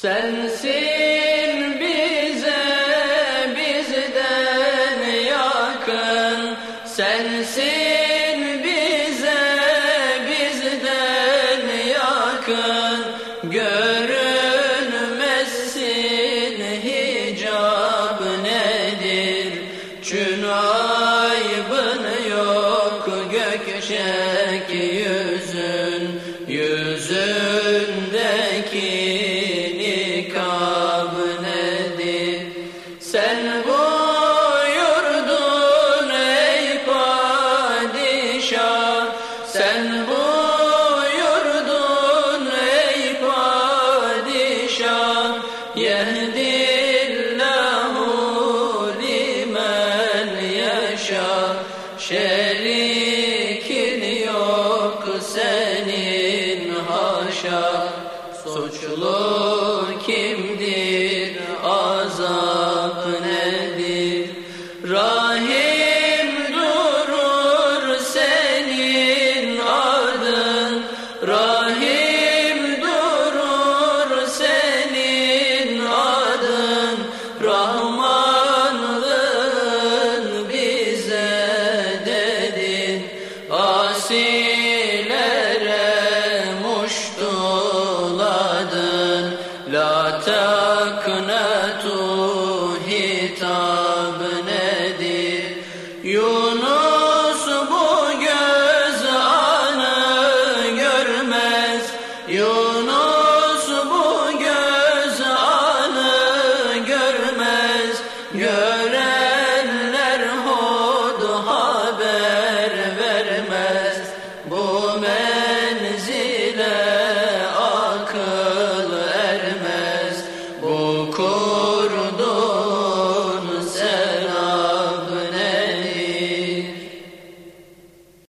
Sensin bize bizden yakın. Sensin bize bizden yakın. Görünmezsin hicab nedir? Çün yok gökçek yüzün padişah Yehdillahu limen yaşa Şerikin yok senin haşa Suçlu kimdir, azap nedir? تكن توهيتا